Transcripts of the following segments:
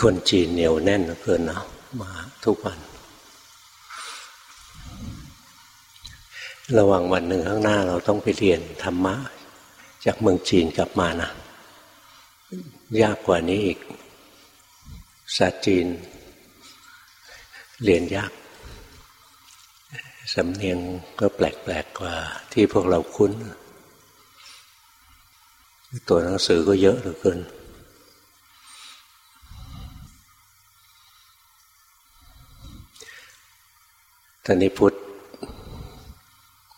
คนจีนเหนียวแน่นเกินนะมาทุกวัน ระหว่างวันหนึ่งข้างหน้าเราต้องไปเรียนธรรมะ จากเมืองจีนกลับมานะยากกว่านี้อีกศาสตร์จีน เรียนยากสำเนียงก็แปลกๆกว่าที่พวกเราคุ้น ตัวหนังสือก็เยอะเหลือเกิน ตอนนี้พุทธ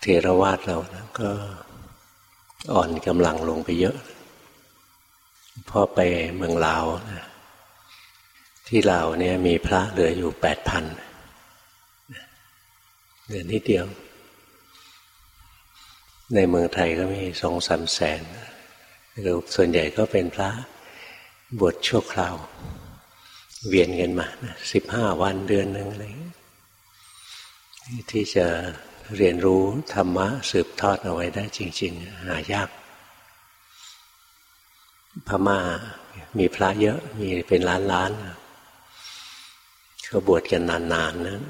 เทรวาสเรานะก็อ่อนกำลังลงไปเยอะ พ่อไปเมืองลาวนะที่ลาวเนี่ยมีพระเหลืออยู่แปดพันเหลือนิดเดียว ในเมืองไทยก็มีสองสามแสนหรือส่วนใหญ่ก็เป็นพระบวชชั่วคราว เวียนกันมาสิบห้าวันเดือนหนึ่งอะไร ที่จะเรียนรู้ธรรมะสืบทอดเอาไว้ได้จริง ๆ หายาก พม่ามีพระเยอะ มีเป็นล้านล้านเขาบวชกันนานๆนนะ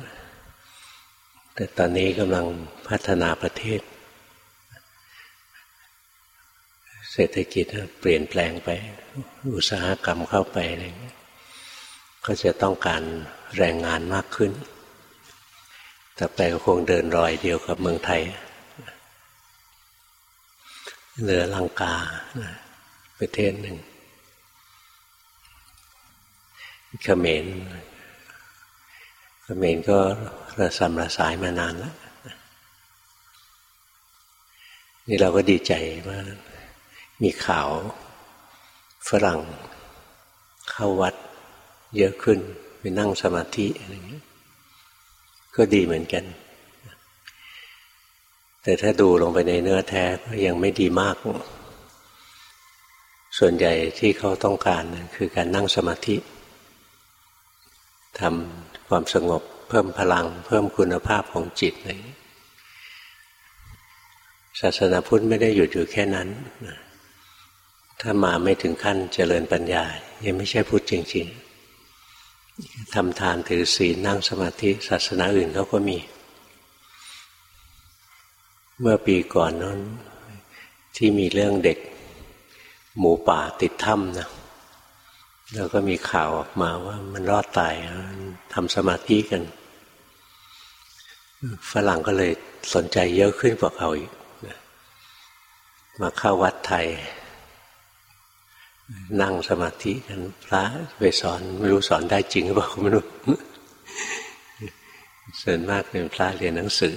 แต่ตอนนี้กำลังพัฒนาประเทศ เศรษฐกิจเปลี่ยนแปลงไป อุตสาหกรรมเข้าไปอะไรเงี้ยก็จะต้องการแรงงานมากขึ้น ต่อไปก็คงเดินรอยเดียวกับเมืองไทย เหลือลังกาประเทศหนึ่งเขมรเขมรก็ระสำระสายมานานแล้วนี่เราก็ดีใจว่ามีข่าวฝรั่งเข้าวัดเยอะขึ้น ไปนั่งสมาธิอะไรอย่างนี้ ก็ดีเหมือนกัน แต่ถ้าดูลงไปในเนื้อแท้ก็ยังไม่ดีมาก ส่วนใหญ่ที่เขาต้องการคือการนั่งสมาธิทำความสงบเพิ่มพลัง เพิ่มคุณภาพของจิตอะไรศาสนาพุทธไม่ได้หยุดอยู่แค่นั้น ถ้ามาไม่ถึงขั้นเจริญปัญญา ยังไม่ใช่พุทธจริง ๆ ทำทานถือศีลนั่งสมาธิศาสนาอื่นเขาก็มี เมื่อปีก่อนนั้น ที่มีเรื่องเด็ก หมูป่าติดถ้ำนะแล้วก็มีข่าวออกมาว่ามันรอดตายทำสมาธิกัน ฝรั่งก็เลยสนใจเยอะขึ้นกว่าเขาอีกมาเข้าวัดไทย นั่งสมาธิกันพระไปสอนไม่รู้สอนได้จริงหรือเปล่าไม่รู้ส่วนมากเป็นพระเรียนหนังสือ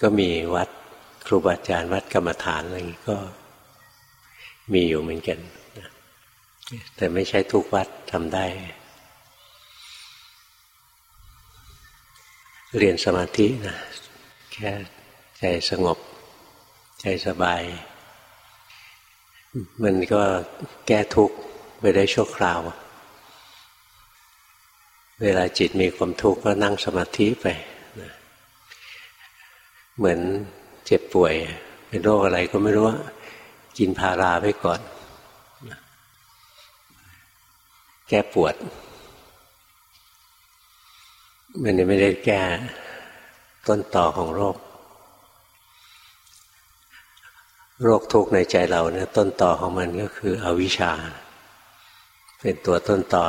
ก็มีวัดครูบาอาจารย์วัดกรรมฐานอะไรก็มีอยู่เหมือนกันแต่ไม่ใช่ทุกวัดทำได้ เรียนสมาธินะแค่ใจสงบ ใจสบาย มันก็แก้ทุกข์ไปได้ชั่วคราว เวลาจิตมีความทุกข์ก็นั่งสมาธิไป เหมือนเจ็บป่วย เป็นโรคอะไรก็ไม่รู้ว่ากินพาราไปก่อน แก้ปวด มันยังไม่ได้แก้ต้นต่อของโรค โรคทุกข์ในใจเราเนี่ยต้นต่อของมันก็คืออวิชชา เป็นตัวต้นต่อ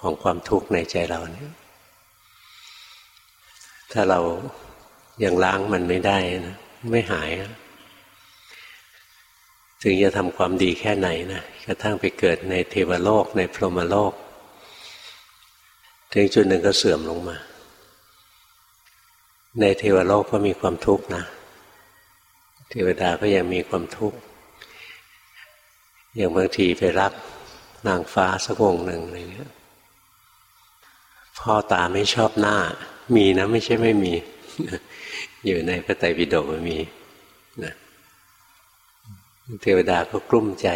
ของความทุกข์ในใจเราเนี่ย ถ้าเรายังล้างมันไม่ได้นะไม่หายถึงจะทำความดีแค่ไหนนะกระทั่งไปเกิดในเทวโลกในพรหมโลก ถึงจุดหนึ่งก็เสื่อมลงมา ในเทวโลกก็มีความทุกข์นะ เทวดาก็ยังมีความทุกข์อย่างบางทีไปรักนางฟ้าสักวงหนึ่งอะไรเงี้ยพ่อตาไม่ชอบหน้า มีนะไม่ใช่ไม่มี อยู่ในพระไตรปิฎกมีนะเทวดาก็กลุ้มใจ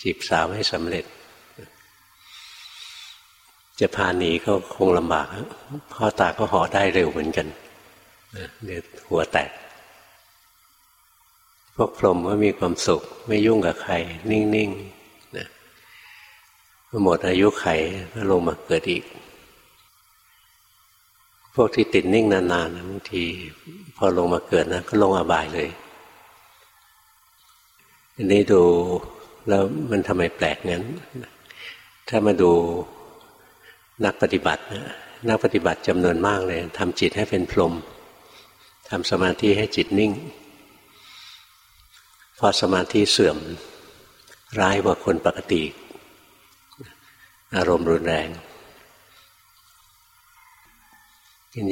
จีบสาวไม่สำเร็จ จะพาหนีก็คงลำบากพ่อตาก็ห่อได้เร็วเหมือนกันเดี๋ยวหัวแตก พวกพรหมก็มีความสุข ไม่ยุ่งกับใคร นิ่งๆนะหมดอายุไขก็ลงมาเกิดอีก พวกที่ติดนิ่งนานๆบางทีพอลงมาเกิดนะก็ลงอบายเลยอันนี้ดูแล้วมันทำไมแปลกงั้น ถ้ามาดูนักปฏิบัตินะนักปฏิบัติจำนวนมากเลยทำจิตให้เป็นพรหมทำสมาธิให้จิตนิ่ง พอสมาธิเสื่อมร้ายกว่าคนปกติ อารมณ์รุนแรง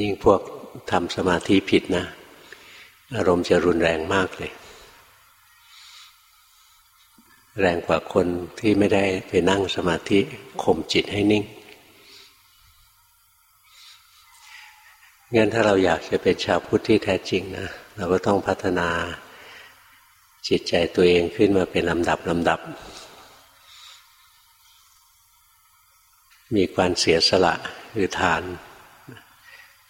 ยิ่งพวกทำสมาธิผิดนะ อารมณ์จะรุนแรงมากเลย แรงกว่าคนที่ไม่ได้ไปนั่งสมาธิข่มจิตให้นิ่งงั้นถ้าเราอยากจะเป็นชาวพุทธที่แท้จริงนะ เราก็ต้องพัฒนา จิตใจตัวเองขึ้นมาเป็นลำดับลำดับ มีการเสียสละคือทาน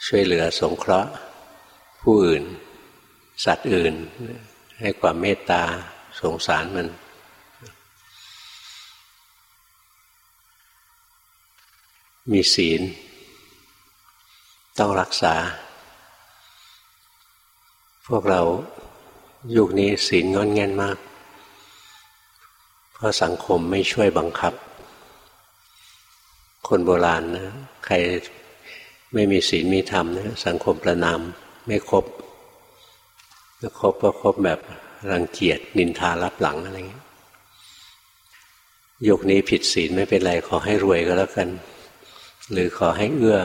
ช่วยเหลือสงเคราะห์ ผู้อื่น สัตว์อื่น ให้ความเมตตาสงสารมันมีศีล ต้องรักษา พวกเรา ยุคนี้ศีลงอนแง่นมาก เพราะสังคมไม่ช่วยบังคับ คนโบราณนะใครไม่มีศีลมีธรรมนะสังคมประนามไม่ครบถ้าครบก็ครบแบบรังเกียจนินทารับหลังอะไรเงี้ยยุคนี้ผิดศีลไม่เป็นไรขอให้รวยก็แล้วกัน หรือขอให้เอื้อ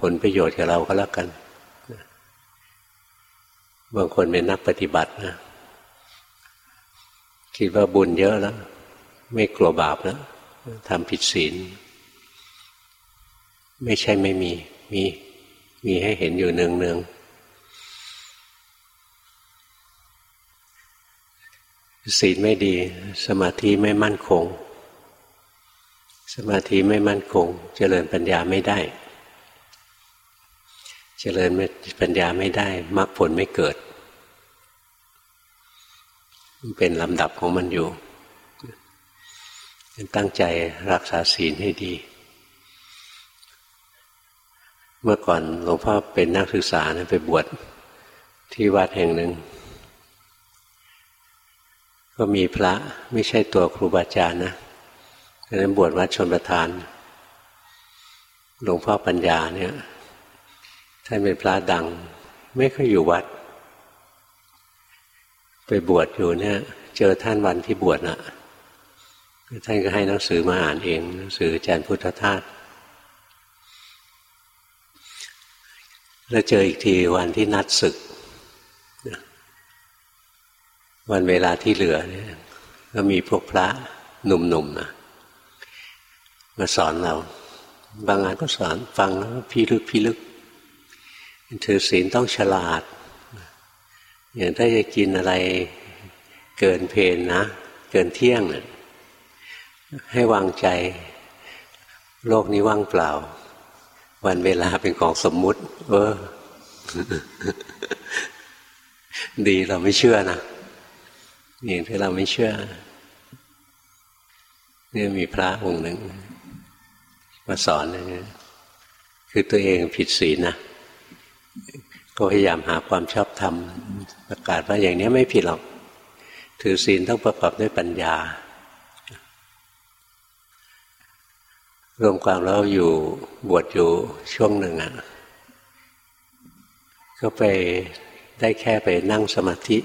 ผลประโยชน์กับเราก็แล้วกัน บางคนเป็นนักปฏิบัตินะ คิดว่าบุญเยอะแล้ว ไม่กลัวบาปแล้วทำผิดศีล ไม่ใช่ไม่มี มี มีให้เห็นอยู่เนืองเนืองศีลไม่ดี สมาธิไม่มั่นคง สมาธิไม่มั่นคง เจริญปัญญาไม่ได้ เจริญปัญญาไม่ได้มรรคผลไม่เกิด เป็นลำดับของมันอยู่ ตั้งใจรักษาศีลให้ดี เมื่อก่อนหลวงพ่อเป็นนักศึกษานะไปบวชที่วัดแห่งหนึ่ง ก็มีพระไม่ใช่ตัวครูบาอาจารย์นะนั้นบวชวัดชนประทาน หลวงพ่อปัญญาเนี่ย ท่านเป็นพระดัง ไม่ค่อยอยู่วัด ไปบวชอยู่เนี่ย เจอท่านวันที่บวชนะ่ะ ท่านก็ให้หนังสือมาอ่านเองหนังสืออาจารย์พุทธทาสแล้วเจออีกทีวันที่นัดศึก วันเวลาที่เหลือเนี่ยก็มีพวกพระหนุ่มๆนะมาสอนเรา บางงานก็สอนฟังแล้วพี่ลึกพี่ลึก ถือศีลต้องฉลาด อย่างถ้าจะกินอะไรเกินเพนนะ เกินเที่ยงนะให้วางใจ โลกนี้ว่างเปล่า วันเวลาเป็นของสมมุติ เออ ดีเราไม่เชื่อนะอย่างที่เราไม่เชื่อเนี่ยมีพระองค์หนึ่งมาสอนนะคือตัวเองผิดศีลนะ ก็พยายามหาความชอบธรรมประกาศว่าอย่างนี้ไม่ผิดหรอก ถือศีลต้องประกอบด้วยปัญญา รวมความแล้วอยู่บวชอยู่ช่วงหนึ่งอะ ก็ไปได้แค่ไปนั่งสมาธิ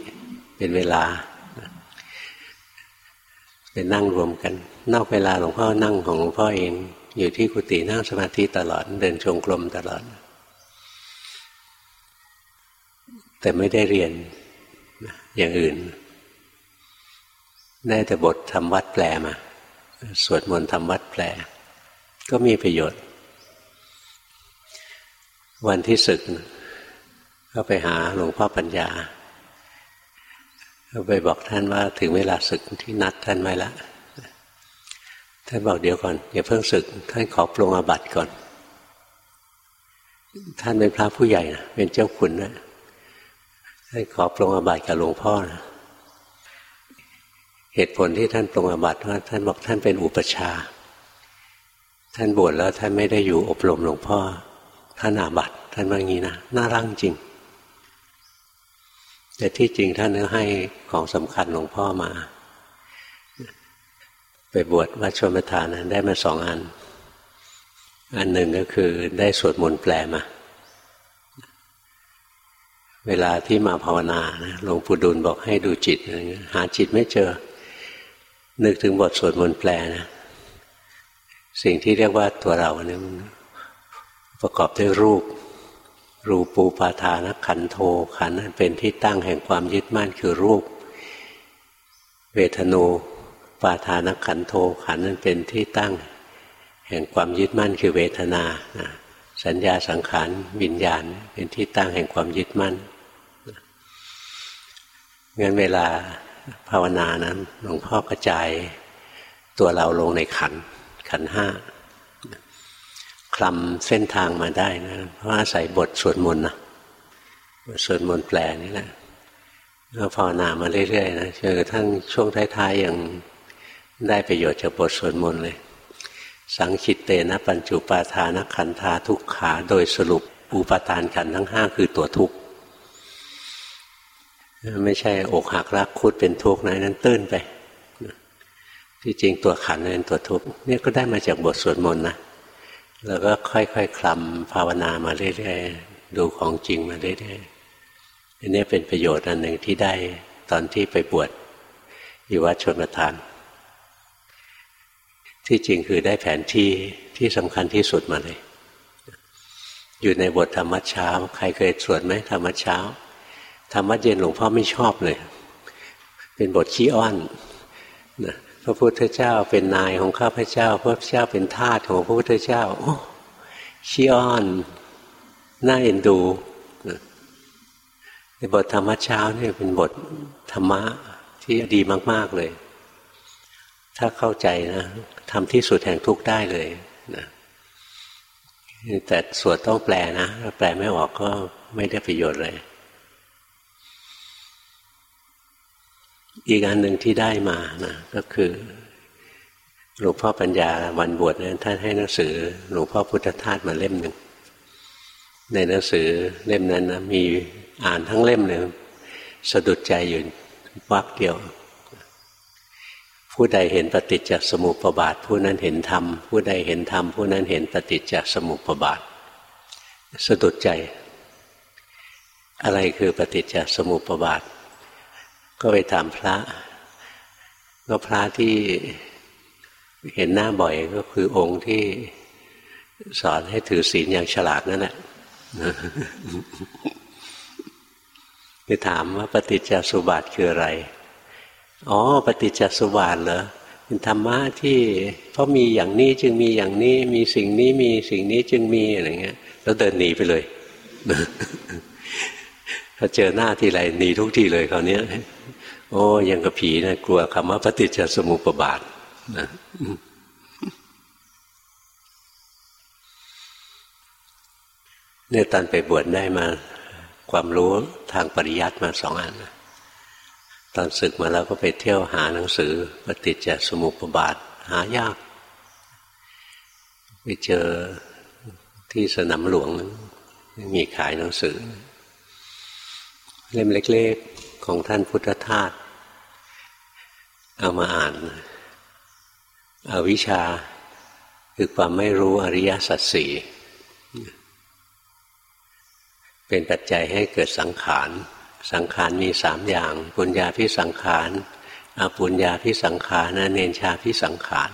เป็นเวลาไปนั่งรวมกัน นอกเวลาหลวงพ่อนั่งของหลวงพ่อเอง อยู่ที่กุฏินั่งสมาธิตลอด เดินชงกลมตลอด แต่ไม่ได้เรียนอย่างอื่น ได้แต่บททำวัดแปลมา สวดมนต์ทำวัดแปล ก็มีประโยชน์ วันที่ศึก ก็ไปหาหลวงพ่อปัญญาก็ไปบอกท่านว่าถึงเวลาศึกที่นัดท่านไว้แล้วท่านบอกเดี๋ยวก่อนอย่าเพิ่งศึก ท่านขอปรงอาบัติก่อน ท่านเป็นพระผู้ใหญ่นะเป็นเจ้าขุนนะ ท่านขอปรงอาบัติกับหลวงพ่อนะเหตุผลที่ท่านปรงอาบัติว่าท่านบอกท่านเป็นอุปชา ท่านบวชแล้วท่านไม่ได้อยู่อบรมหลวงพ่อ ท่านอาบัติท่านว่างี้นะน่ารังจริง แต่ที่จริงท่านก็ให้ของสำคัญหลวงพ่อมา ไปบวชวัดชนประทานนะได้มาสองอัน อันหนึ่งก็คือได้สวดมนต์แปลมา เวลาที่มาภาวนานะหลวงปู่ดุลบอกให้ดูจิตอะไรเงี้ยหาจิตไม่เจอ นึกถึงบทสวดมนต์แปลนะสิ่งที่เรียกว่าตัวเราเนี่ยประกอบด้วยรูป รูปูปาทานขันโทขันนั้นเป็นที่ตั้งแห่งความยึดมั่นคือรูป เวทนูปาทานขันโทขันนั้นเป็นที่ตั้ง แห่งความยึดมั่นคือเวทนา สัญญาสังขารวิญญาณ เป็นที่ตั้งแห่งความยึดมั่น งั้นเวลาภาวนานั้นหลวงพ่อกระจายตัวเราลงในขันขันห้าคลำเส้นทางมาได้นะเพราะอาศัยบทสวดมนต์นะสวดมนต์แปลนี่แหละก็ภาวนามาเรื่อยๆนะจนกระทั่งช่วงท้ายๆยังได้ประโยชน์จากบทสวดมนต์เลย สังคิตเตนะปัญจุปาทานขันธาทุกขา โดยสรุปอุปทานขันทั้งห้าคือตัวทุกข์ ไม่ใช่อกหักรักคุดเป็นทุกข์นะนั้นตื้นไปที่จริงตัวขันเป็นตัวทุกข์เนี่ยก็ได้มาจากบทสวดมนต์นะแล้วก็ค่อยๆคคลำภาวนามาเรื่อยๆดูของจริงมาเรื่อยๆอันนี้เป็นประโยชน์อันหนึ่งที่ได้ตอนที่ไปบวชอยู่วัดชนประทาน ที่จริงคือได้แผนที่ที่สำคัญที่สุดมาเลย อยู่ในบทธรรมะเช้า ใครเคยสวดไหมธรรมะเช้า ธรรมะเย็นหลวงพ่อไม่ชอบเลย เป็นบทขี้อ้อนนะพระพุทธเจ้าเป็นนายของข้าพเจ้า พระพุทธเจ้าเป็นทาสของพระพุทธเจ้าโอ้ชี้อ้อนน่าเอ็นดูในบทธรรมะเช้าเนี่ยเป็นบทธรรมะที่ดีมาก ๆเลย ถ้าเข้าใจนะทำที่สุดแห่งทุกได้เลยนะแต่สวดต้องแปลนะแปลไม่ออกก็ไม่ได้ประโยชน์เลย อีกอันหนึ่งที่ได้มานะก็คือหลวงพ่อปัญญาวันบวชนะท่านให้หนังสือหลวงพ่อพุทธทาสมาเล่มหนึ่งในหนังสือเล่มนั้นนะมีอ่านทั้งเล่มเลยสะดุดใจอยู่วักเดียว ผู้ใดเห็นปฏิจจสมุปบาท ผู้นั้นเห็นธรรม ผู้ใดเห็นธรรมผู้นั้นเห็นปฏิจจสมุปบาท สะดุดใจ อะไรคือปฏิจจสมุปบาท ก็ไปถามพระก็พระที่เห็นหน้าบ่อยก็คือองค์ที่สอนให้ถือศีลอย่างฉลาดนั่นแหละไปถามว่าปฏิจจสุบาทคืออะไร อ๋อ ปฏิจจสุบาทเหรอเป็นธรรมะที่เพราะมีอย่างนี้จึงมีอย่างนี้ มีสิ่งนี้มีสิ่งนี้จึงมีอะไรเงี้ย แล้วเดินหนีไปเลยถ้าเจอหน้าทีไรหนีทุกทีเลยคราวนี้ย โอ้ยังกับผีนะกลัวคำว่าปฏิจจสมุปบาทนะเนี่ยตอนไปบวชได้มาความรู้ทางปริยัติมาสองอัน ตอนศึกมาแล้วก็ไปเที่ยวหาหนังสือ ปฏิจจสมุปบาท หายาก ไปเจอที่สนามหลวงมีขายหนังสือ เล่มเล็ก ๆ ของท่านพุทธทาส เอามาอ่านอาวิชชาคือความไม่รู้อริยสัจสี่เป็นปัจจัยให้เกิดสังขาร สังขารมีสามอย่างปุญญาพิสังขารอปุญญาพิสังขารเนนชาพิสังขาร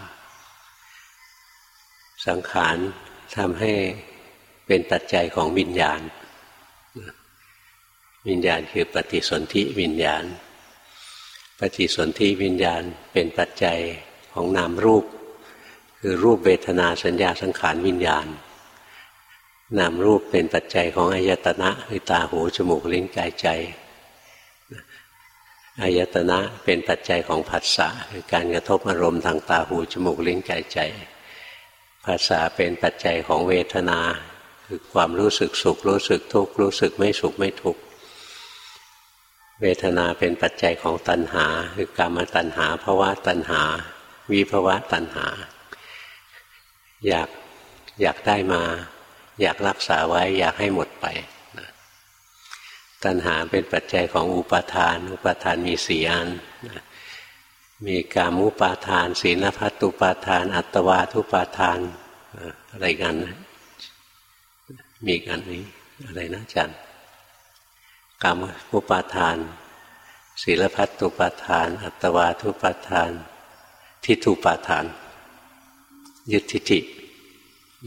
สังขารทำให้เป็นปัจจัยของวิญญาณ วิญญาณคือปฏิสนธิวิญญาณ ปฏิสนธิวิญญาณเป็นปัจจัยของนามรูป คือรูปเวทนาสัญญาสังขารวิญญาณ นามรูปเป็นปัจจัยของอายตนะคือตาหูจมูกลิ้นกายใจอายตนะเป็นปัจจัยของผัสสะคือการกระทบอารมณ์ทางตาหูจมูกลิ้นกายใจภาษาเป็นปัจจัยของเวทนา คือความรู้สึกสุขรู้สึกทุกข์รู้สึกไม่สุขไม่ทุกข์ เวทนาเป็นปัจจัยของตัณหา คือกรรมตัณหาภาวะตัณหา วิภาวะตัณหา อยากอยากได้มา อยากรักษาไว้ อยากให้หมดไปนะตัณหาเป็นปัจจัยของอุปาทาน อุปาทานมีสี่อันนะมีกามุปาทานศีลพัตุปาทาน อัตวาทุปาทานอะไรกันนะมีกันนี้อะไรนะจัน กามุปาทาน ศีลพัตตุปาทาน อัตวาทุปาทาน ทิฏฐุปาทาน ยึดทิฏฐิ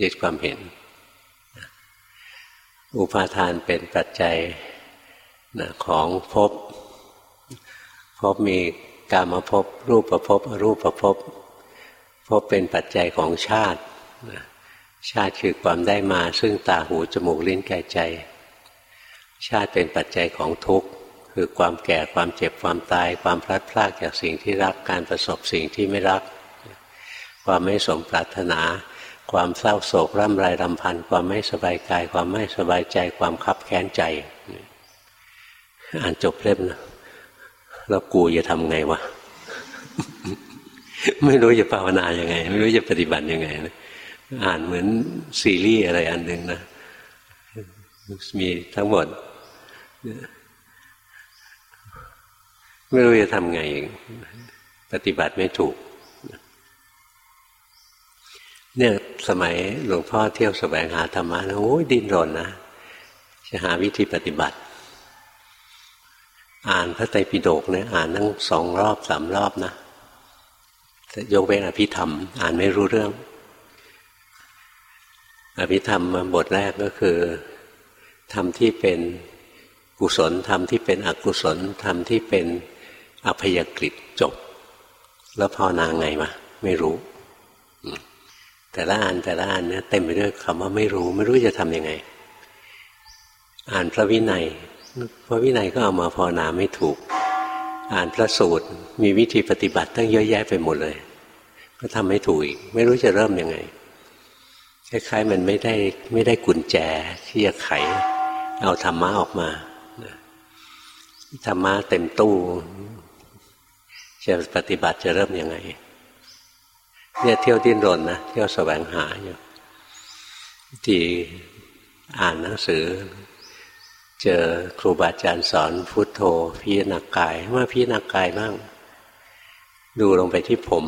ยึดความเห็น อุปาทานเป็นปัจจัยของภพภพมีกามภพรูปประภพอรูปประภพภพเป็นปัจจัยของชาติ ชาติคือความได้มาซึ่งตาหูจมูกลิ้นกายใจ ชาติเป็นปัจจัยของทุกข์คือความแก่ความเจ็บความตาย ความพลัดพรากจากสิ่งที่รักการประสบสิ่งที่ไม่รัก ความไม่สมปรารถนา ความเศร้าโศกร่ำไรรำพัน ความไม่สบายกาย ความไม่สบายใจ ความคับแค้นใจ อ่านจบเล่มนะแล้วกูจะทำไงวะไม่รู้จะภาวนายังไง ไม่รู้จะปฏิบัติยังไงนะอ่านเหมือนซีรีส์อะไรอันหนึ่งนะ มีทั้งหมด ไม่รู้จะทำไงปฏิบัติไม่ถูก เนี่ยสมัยหลวงพ่อเที่ยวสแสวงหาธรรมะนะโอ้ยดิ้นรนนะ จะหาวิธีปฏิบัติ อ่านพระไตรปิฎกเนี่ยอ่านตั้งสองรอบสามรอบนะยกเว้นอภิธรรม อ่านไม่รู้เรื่อง อภิธรรมบทแรกก็คือ ทำที่เป็นกุศลทำที่เป็นอกุศลทำที่เป็นอภยกฤิจบ แล้วพอนาไงมาไม่รู้ แต่ละอันแต่ละอันเนี่ยเต็มไปด้วยคำว่าไม่รู้ ไม่รู้จะทำยังไง อ่านพระวินัย พระวินัยก็เอามาภาวนาไม่ถูก อ่านพระสูตร มีวิธีปฏิบัติตั้งเยอะแยะไปหมดเลย ก็ทำไม่ถูกอีกไม่รู้จะเริ่มยังไงคล้ายๆมันไม่ได้ไม่ได้กุญแจที่จะไข เอาธรรมะออกมาธรรมะเต็มตู้ จะปฏิบัติจะเริ่มยังไง เนี่ยเที่ยวดิ้นรนนะเที่ยวแสวงหาอยู่ที่อ่านหนังสือ เจอครูบาอาจารย์สอนพุทโธพิจารณากายเมื่อพิจารณากายบ้าง ดูลงไปที่ผม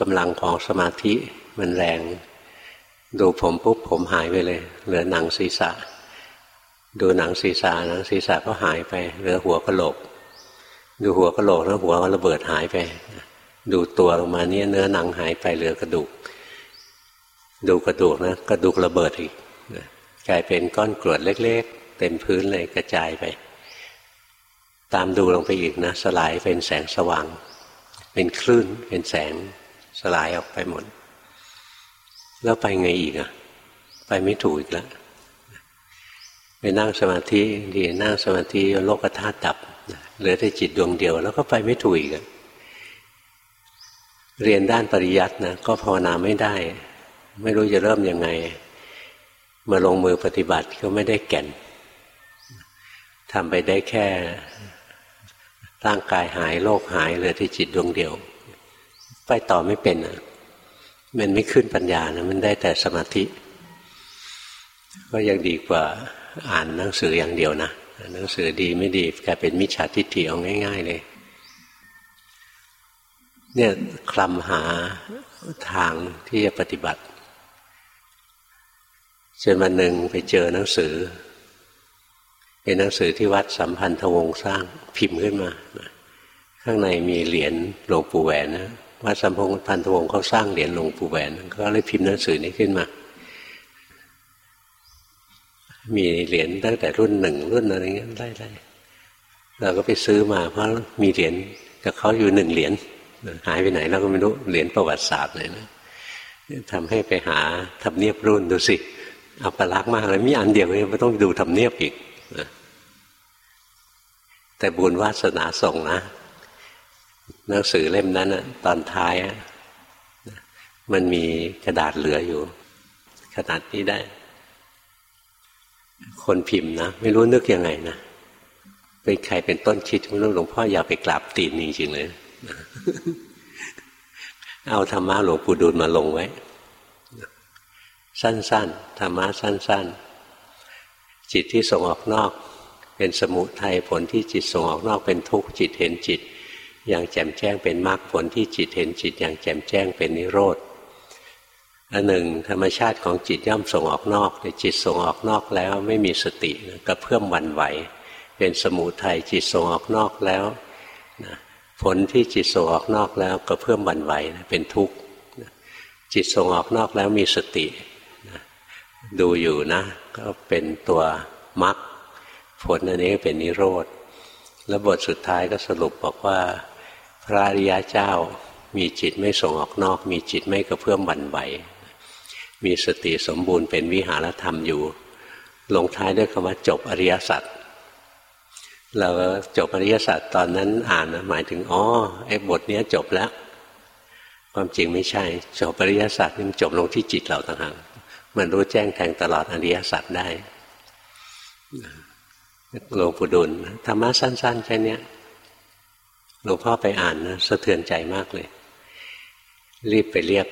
กำลังของสมาธิมันแรง ดูผมปุ๊บผมหายไปเลย เหลือหนังศีรษะ ดูหนังศีรษะหนังศีรษะก็หายไปเหลือหัวกะโหลก ดูหัวกะโหลกแล้วหัวก็ระเบิดหายไป ดูตัวลงมาเนี่ยเนื้อหนังหายไปเหลือกระดูก ดูกระดูกนะกระดูกระเบิดอีกกลายเป็นก้อนกรวดเล็ก ๆ เต็มพื้นเลยกระจายไป ตามดูลงไปอีกนะ สลายเป็นแสงสว่าง เป็นคลื่นเป็นแสงสลายออกไปหมด แล้วไปไงอีกอะไปไม่ถูกอีกแล้ว ไปนั่งสมาธิดีนั่งสมาธิโลกธาตุดับเหลือแต่จิตดวงเดียว แล้วก็ไปไม่ถูกอีกเรียนด้านปริยัตินะก็ภาวนาไม่ได้ ไม่รู้จะเริ่มยังไง มาลงมือปฏิบัติก็ไม่ได้แก่นทำไปได้แค่ ร่างกายหายโรคหายเหลือที่จิตดวงเดียว ไปต่อไม่เป็นอะมันไม่ขึ้นปัญญานะมันได้แต่สมาธิ ก็ยังดีกว่า อ่านหนังสืออย่างเดียวนะหนังสือดีไม่ดีกลายเป็นมิจฉาทิฏฐิเอาง่าย ๆ เลย เนี่ยคลำหาทางที่จะปฏิบัติจนวันหนึ่งไปเจอหนังสือ เป็นหนังสือที่วัดสัมพันธวงศ์สร้างพิมพ์ขึ้นมา ข้างในมีเหรียญหลวงปู่แหวนนะวัดสัมพันธวงศ์เขาสร้างเหรียญหลวงปู่แหวนก็เลยพิมพ์หนังสือนี้ขึ้นมา มีเหรียญตั้งแต่รุ่นหนึ่งรุ่นอะไรเงี้ยไล่ๆเราก็ไปซื้อมา เพราะมีเหรียญกับเขาอยู่หนึ่งเหรียญหายไปไหนเราก็ไม่รู้เหรียญประวัติศาสตร์เลยนะทำให้ไปหาทำเนียบรุ่นดูสิอาปลักษ์มากเลยมีอันเดียวเลยไม่ต้องดูทำเนียบอีกแต่บุญวาสนาส่งนะหนังสือเล่มนั้นนะตอนท้ายมันมีกระดาษเหลืออยู่ ขนาดนี้ได้ คนพิมพ์นะ ไม่รู้นึกยังไงนะเป็นใครเป็นต้นคิดไม่รู้หลวงพ่ออย่าไปกราบตีนจริงๆเลยเอาธรรมะหลวงปู่ดูลมาลงไว้ สั้นๆธรรมะสั้น ๆ จิตที่ส่งออกนอก เป็นสมุทัยผลที่จิตส่งออกนอกเป็นทุกข์จิตเห็นจิต อย่างแจ่มแจ้งเป็นมรรคผลที่จิตเห็นจิต อย่างแจ่มแจ้งเป็นนิโรธ อันหนึ่งธรรมชาติของจิตย่อมส่งออกนอกแต่จิตส่งออกนอกแล้วไม่มีสติกระเพื่อมวันไหว เป็นสมุทัยจิตส่งออกนอกแล้วนะผลที่จิตส่งออกนอกแล้วกระเพื่อมวันไหวเป็นทุกข์จิตส่งออกนอกแล้วมีสตินะดูอยู่นะ ก็เป็นตัวมรรคผลอันนี้เป็นนิโรธแล้วบทสุดท้ายก็สรุปบอกว่า พระอริยเจ้ามีจิตไม่ส่งออกนอก มีจิตไม่กระเพื่อมวันไหว มีสติสมบูรณ์เป็นวิหารธรรมอยู่ ลงท้ายด้วยคำว่าจบอริยสัจเราจบอริยสัจตอนนั้นอ่านนะหมายถึงอ๋อไอ้บทนี้จบแล้ว ความจริงไม่ใช่ จบอริยสัจมันจบลงที่จิตเราต่างหากมันรู้แจ้งแทงตลอดอริยสัจได้หลวงปู่ดุลธรรมะสั้น ๆ แค่นี้หลวงพ่อไปอ่านนะสะเทือนใจมากเลย รีบไปเรียก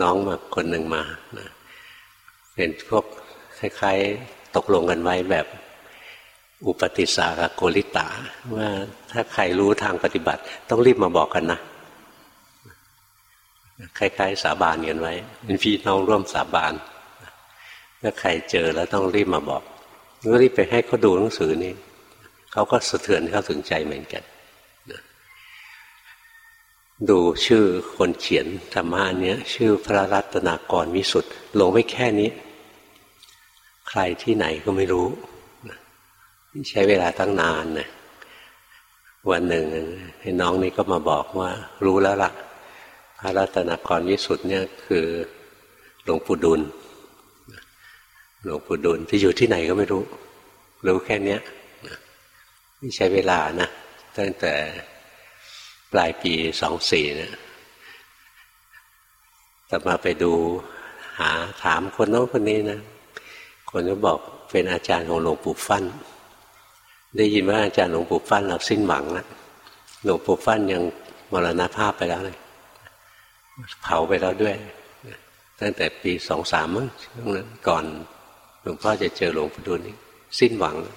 น้องมาคนหนึ่งมานะเป็นพวกคล้ายๆตกลงกันไว้แบบอุปติสากับโกริตาว่าถ้าใครรู้ทางปฏิบัติ ต้องรีบมาบอกกันนะคล้ายๆสาบานกันไว้เป็นพี่น้องร่วมสาบานถ้าใครเจอแล้วต้องรีบมาบอกก็รีบไปให้เขาดูหนังสือนี้เขาก็สะเทือนเข้าถึงใจเหมือนกัน ดูชื่อคนเขียนธรรมะเนี้ยชื่อพระรัตนากรวิสุทธ์ลงไว้แค่นี้ ใครที่ไหนก็ไม่รู้ ใช้เวลาตั้งนานนะวันหนึ่งให้น้องนี่ก็มาบอกว่า รู้แล้วละ่ะ พระรัตนากรวิสุทธ์เนี่ยคือหลวงปู่ดุลหลวงปู่ดุลที่อยู่ที่ไหนก็ไม่รู้ รู้แค่นี้ไม่ใช้เวลานะตั้งแต่ ปลายปีสองสี่เนี่ยแต่มาไปดูหาถามคนโน้นคนนี้นะ คนก็บอกเป็นอาจารย์ของหลวงปู่ฟั่น ได้ยินว่าอาจารย์หลวงปู่ฟั่นเราสิ้นหวังแล้วหลวงปู่ฟั่นยังมรณภาพไปแล้วเลย เผาไปแล้วด้วย ตั้งแต่ปีสองสามเมั้งช่วงนั้นก่อนหลวงพ่อจะเจอหลวงปู่ดูลนี้สิ้นหวังแล้ว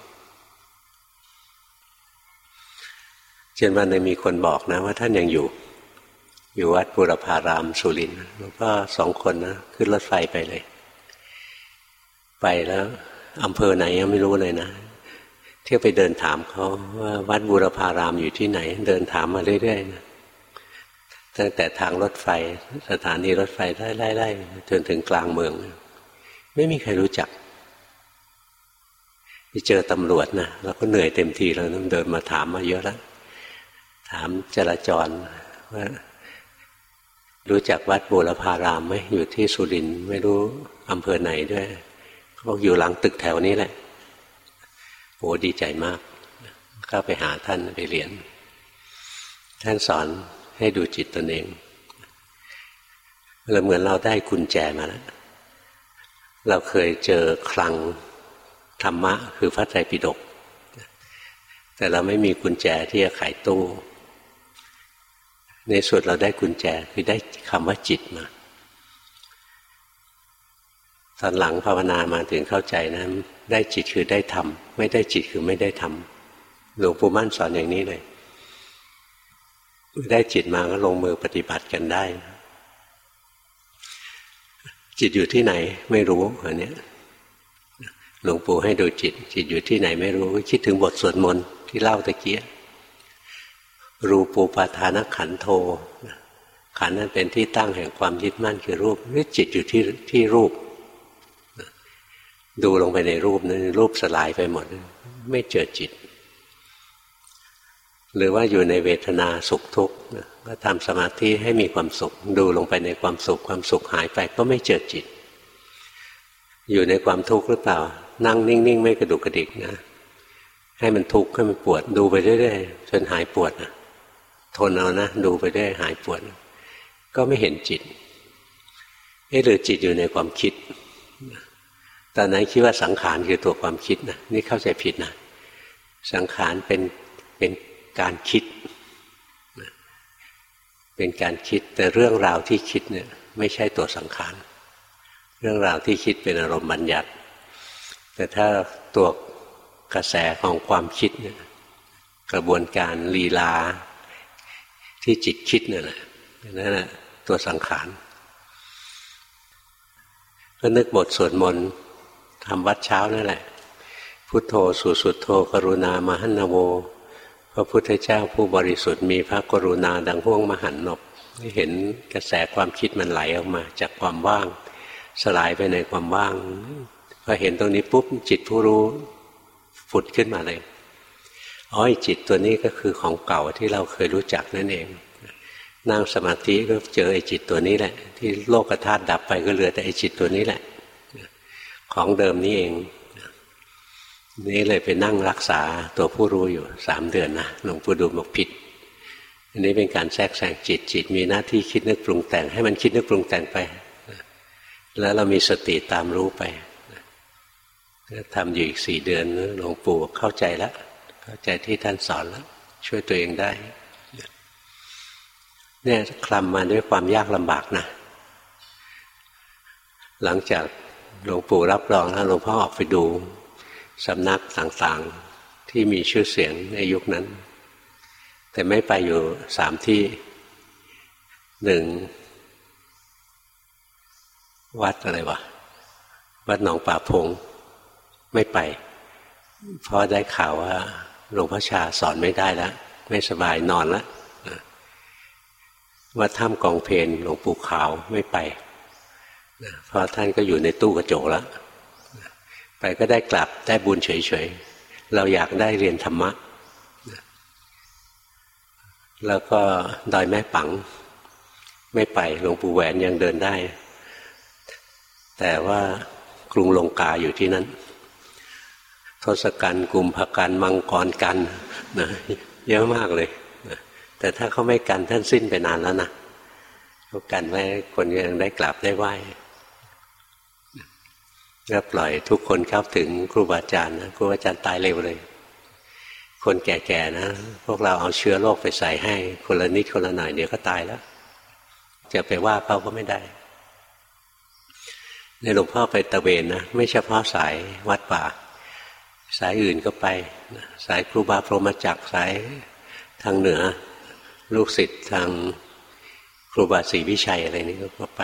จนวันหนึ่งมีคนบอกนะ ว่าท่านยังอยู่ อยู่วัดบุรพารามสุรินทร์หลวงพ่อสองคนนะขึ้นรถไฟไปเลย ไปแล้วอำเภอไหนยังไม่รู้เลยนะ เที่ยวไปเดินถามเขาว่าวัดบุรพารามอยู่ที่ไหน เดินถามมาเรื่อยๆนะตั้งแต่ทางรถไฟ สถานีรถไฟไล่ๆจนถึงกลางเมือง ไม่มีใครรู้จักไปเจอตำรวจนะเราก็เหนื่อยเต็มทีแล้วเดินมาถามมาเยอะแล้ว ถามจราจรว่ารู้จักวัดบูรพารามไหมอยู่ที่สุรินไม่รู้อำเภอไหนด้วยเขาบอกอยู่หลังตึกแถวนี้แหละโอ้ดีใจมากเข้าไปหาท่านไปเรียน ท่านสอนให้ดูจิตตนเองเราเหมือนเราได้กุญแจมาแล้ว เราเคยเจอคลังธรรมะ คือพระไตรปิฎกแต่เราไม่มีกุญแจที่จะไขตู้ ในสุดเราได้กุญแจคือได้คำว่าจิตมาตอนหลังภาวนามาถึงเข้าใจนะได้จิตคือได้ทำไม่ได้จิตคือไม่ได้ทำหลวงปู่มั่นสอนอย่างนี้เลยได้จิตมาก็ลงมือปฏิบัติกันได้ จิตอยู่ที่ไหนไม่รู้อันนี้หลวงปู่ให้ดูจิต จิตอยู่ที่ไหนไม่รู้ คิดถึงบทสวดมนต์ที่เล่าตะเกีย รูปูปาทานขันโทขันนั้นเป็นที่ตั้งแห่งความยึดมั่นคือรูปนี่จิตอยู่ที่ที่รูป ดูลงไปในรูปนั้นรูปสลายไปหมด ไม่เจอจิต หรือว่าอยู่ในเวทนาสุขทุกข์ก็ทำสมาธิให้มีความสุข ดูลงไปในความสุข ความสุขหายไปก็ไม่เจอจิต อยู่ในความทุกข์หรือเปล่า นั่งนิ่ง ๆ ไม่กระดุกกระดิกนะ ให้มันทุกข์ให้มันปวดดูไปเรื่อยๆจนหายปวดนะ ทนเอานะดูไปได้หายปวดก็ไม่เห็นจิตเอ๊หรือจิตอยู่ในความคิดตอนนั้นคิดว่าสังขารคือตัวความคิดนะนี่เข้าใจผิดนะสังขารเป็นเป็นการคิด เป็นการคิดแต่เรื่องราวที่คิดเนี่ยไม่ใช่ตัวสังขาร เรื่องราวที่คิดเป็นอารมณ์บัญญัติ แต่ถ้าตัวกระแสของความคิดเนี่ยกระบวนการลีลา ที่จิตคิดเนี่ยแหละนั่นแหละตัวสังขารก็นึกบทสวดมนต์ทำวัดเช้านั่นแหละ พุทโธสุสุดโธกรุณามหันโวพระพุทธเจ้าผู้บริสุทธิ์มีพระกรุณาดังห่วงมหันนบเห็นกระแสความคิดมันไหลออกมา จากความว่าง สลายไปในความว่างพอเห็นตรงนี้ปุ๊บจิตผู้รู้ฝุดขึ้นมาเลย อ๋อจิตตัวนี้ก็คือของเก่าที่เราเคยรู้จักนั่นเอง นั่งสมาธิก็เจอไอ้จิตตัวนี้แหละ ที่โลกธาตุดับไปก็เหลือแต่ไอ้จิตตัวนี้แหละ ของเดิมนี้เอง นี่เลยไปนั่งรักษาตัวผู้รู้อยู่สามเดือนนะหลวงปู่ดูบอกผิด อันนี้เป็นการแทรกแซงจิตจิตมีหน้าที่คิดนึกปรุงแต่ง ให้มันคิดนึกปรุงแต่งไป แล้วเรามีสติตามรู้ไปทำอยู่อีกสี่เดือนหลวงปู่เข้าใจแล้ว เข้าใจที่ท่านสอนแล้ว ช่วยตัวเองได้ เนี่ยคลำมาด้วยความยากลำบากนะ หลังจากหลวงปู่รับรองแล้วหลวงพ่อออกไปดูสำนักต่างๆ ที่มีชื่อเสียงในยุคนั้น แต่ไม่ไปอยู่สามที่หนึ่งวัดอะไรวะ วัดหนองป่าพง ไม่ไป เพราะได้ข่าวว่า หลวงพ่อชาสอนไม่ได้แล้วไม่สบายนอนแล้ววัดถ้ำกองเพนหลวงปู่ขาวไม่ไปเพราะท่านก็อยู่ในตู้กระจกแล้วไปก็ได้กลับได้บุญเฉยๆ เราอยากได้เรียนธรรมะ แล้วก็ดอยแม่ปัง ไม่ไปหลวงปู่แหวนยังเดินได้ แต่ว่ากรุงลงกาอยู่ที่นั้น ทศกัณฐ์กลุ่มพกันมังกรกันนะเยอะมากเลยนะแต่ถ้าเขาไม่กันท่านสิ้นไปนานแล้วนะเขากันไว้คนยังได้กลับได้ไหว้ก็ปล่อยทุกคนเข้าถึงครูบาอาจารย์นะครูบาอาจารย์ตายเร็วเลย คนแก่ๆนะ พวกเราเอาเชื้อโรคไปใส่ให้ คนละนิดคนละหน่อยเดี๋ยวก็ตายแล้ว จะไปว่าเขาก็ไม่ได้ ในหลวงพ่อไปตะเวนนะ ไม่เฉพาะสายวัดป่า สายอื่นก็ไป สายครูบาพรหมจักสายทางเหนือ ลูกศิษย์ทางครูบาศรีวิชัยอะไรนี่ก็ไป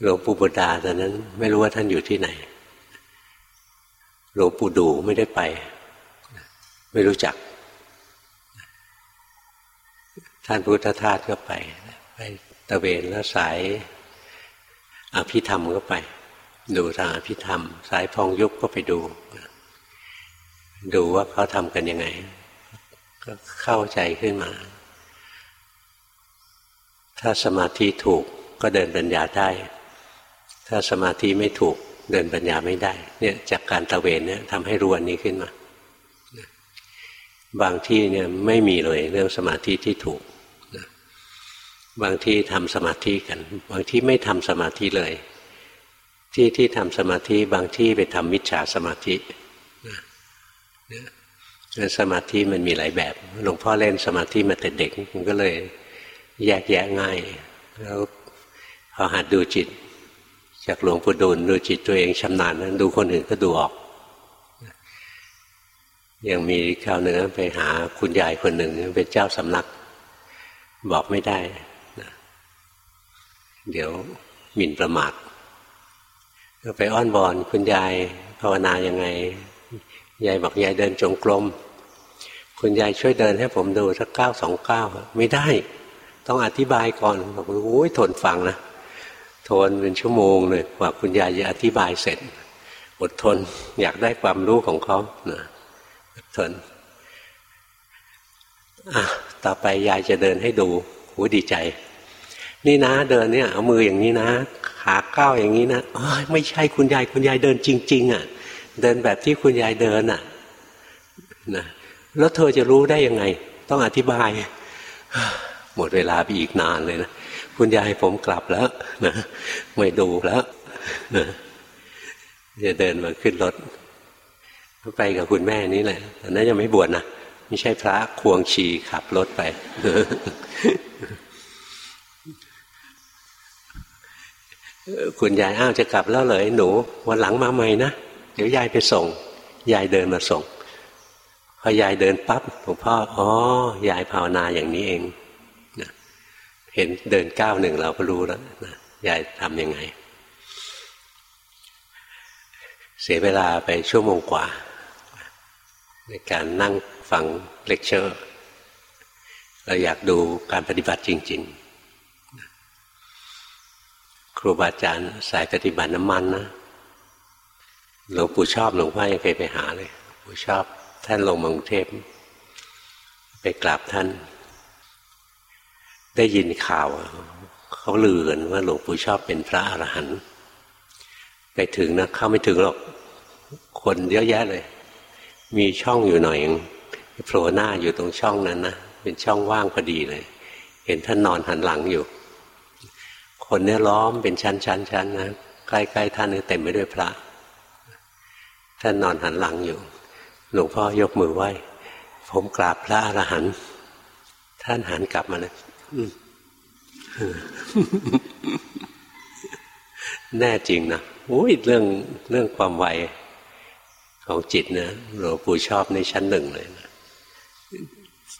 หลวงปู่บุดาตอนนั้น ไม่รู้ว่าท่านอยู่ที่ไหนหลวงปู่ดูไม่ได้ไป ไม่รู้จัก ท่านพุทธทาสก็ไป ไปตะเวนแล้วสายอภิธรรมก็ไป ดูทางอภิธรรม สายพองยุบก็ไปดู ดูว่าเขาทำกันยังไง ก็เข้าใจขึ้นมา ถ้าสมาธิถูกก็เดินปัญญาได้ ถ้าสมาธิไม่ถูกเดินปัญญาไม่ได้ เนี่ยจากการตะเวนเนี่ยทำให้รู้อันนี้ขึ้นมา บางที่เนี่ยไม่มีเลยเรื่องสมาธิที่ถูกบางที่ทำสมาธิกัน บางที่ไม่ทำสมาธิเลย ที่ที่ทำสมาธิบางที่ไปทำมิจฉาสมาธิเนี่ยสมาธิมันมีหลายแบบ หลวงพ่อเล่นสมาธิมาแต่เด็กมันก็เลยแยกแยะง่าย แล้วพอหัดดูจิต จากหลวงปู่ดูลดูจิตตัวเองชำนาญนั้นดูคนอื่นก็ดูออกยังมีข้าวเนื้อไปหาคุณยายคนหนึ่งเป็นเจ้าสำนัก บอกไม่ได้ เดี๋ยวหมิ่นประมาท ก็ไปอ้อนบอนคุณยายภาวนายังไง ยายบอกยายเดินจงกรมคุณยายช่วยเดินให้ผมดูสักเก้าสองเก้าไม่ได้ ต้องอธิบายก่อนบอกโอ้ยทนฟังนะทนเป็นชั่วโมงเลยกว่าคุณยายจะอธิบายเสร็จ อดทนอยากได้ความรู้ของเขานะอดทนอะต่อไปยายจะเดินให้ดูหูดีใจ นี่นะเดินเนี่ยเอามืออย่างนี้นะ ขาก้าวอย่างนี้นะไม่ใช่คุณยายคุณยายเดินจริง ๆ อะ เดินแบบที่คุณยายเดินอะนะแล้วเธอจะรู้ได้ยังไง ต้องอธิบาย หมดเวลาไปอีกนานเลยนะคุณยายผมกลับแล้วนะไม่ดูแล้วนะจะเดินมาขึ้นรถไปกับคุณแม่นี่แหละตอนนั้นยังไม่บวชนะไม่ใช่พระควงชีขับรถไป คุณยายอ้าวจะกลับแล้วเลยหนู วันหลังมาใหม่นะเดี๋ยวยายไปส่ง ยายเดินมาส่ง พอยายเดินปั๊บหลวงพ่ออ๋อยายภาวนาอย่างนี้เองนะเห็นเดินก้าวหนึ่งเราก็รู้แล้วนะยายทำยังไง เสียเวลาไปชั่วโมงกว่า ในการนั่งฟังเลคเชอร์ เราอยากดูการปฏิบัติจริง ๆ ครูบาอาจารย์สายปฏิบัติน้ำมันนะหลวงปู่ชอบหลวงพ่อยังเคยไปหาเลยปู่ชอบ ท่านลงมากรุงเทพไปกราบท่าน ได้ยินข่าวเขาลือกันว่าหลวงปู่ชอบเป็นพระอรหันต์ไปถึงนะเข้าไม่ถึงหรอก คนเยอะแยะเลย มีช่องอยู่หน่อยโผล่หน้าอยู่ตรงช่องนั้นนะเป็นช่องว่างพอดีเลย เห็นท่านนอนหันหลังอยู่ คนเนี้ยล้อมเป็นชั้นชั้นชั้นนะใกล้ๆท่านนี่เต็มไปด้วยพระ ท่านนอนหันหลังอยู่ หลวงพ่อยกมือไหว้ ผมกราบพระอรหันต์ท่านหันกลับมาเลยแน่จริงนะโอ้ยเรื่องเรื่องความไวของจิตนะหลวงปู่ชอบในชั้นหนึ่งเลยนะ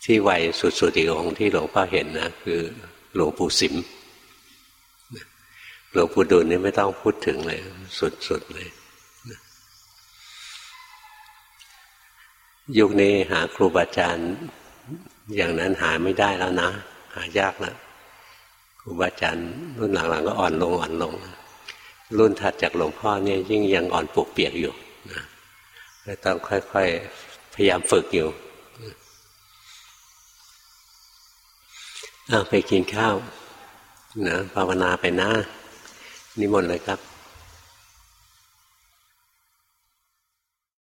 ที่ไวสุดๆอีกองที่หลวงพ่อเห็นนะคือหลวงปู่สิม หลวงปู่ดูลนี่ไม่ต้องพูดถึงเลย สุดๆเลย ยุคนี้หาครูบาอาจารย์ อย่างนั้นหาไม่ได้แล้วนะ หายากแล้วครูบาอาจารย์รุ่นหลังๆก็อ่อนลงอ่อนลง รุ่นถัดจากหลวงพ่อเนี่ยยิ่งยังอ่อนปวกเปียกอยู่นะต้องค่อยๆ พยายามฝึกอยู่อาไปกินข้าวนะภาวนาไปนะ นิมนต์เลยครับ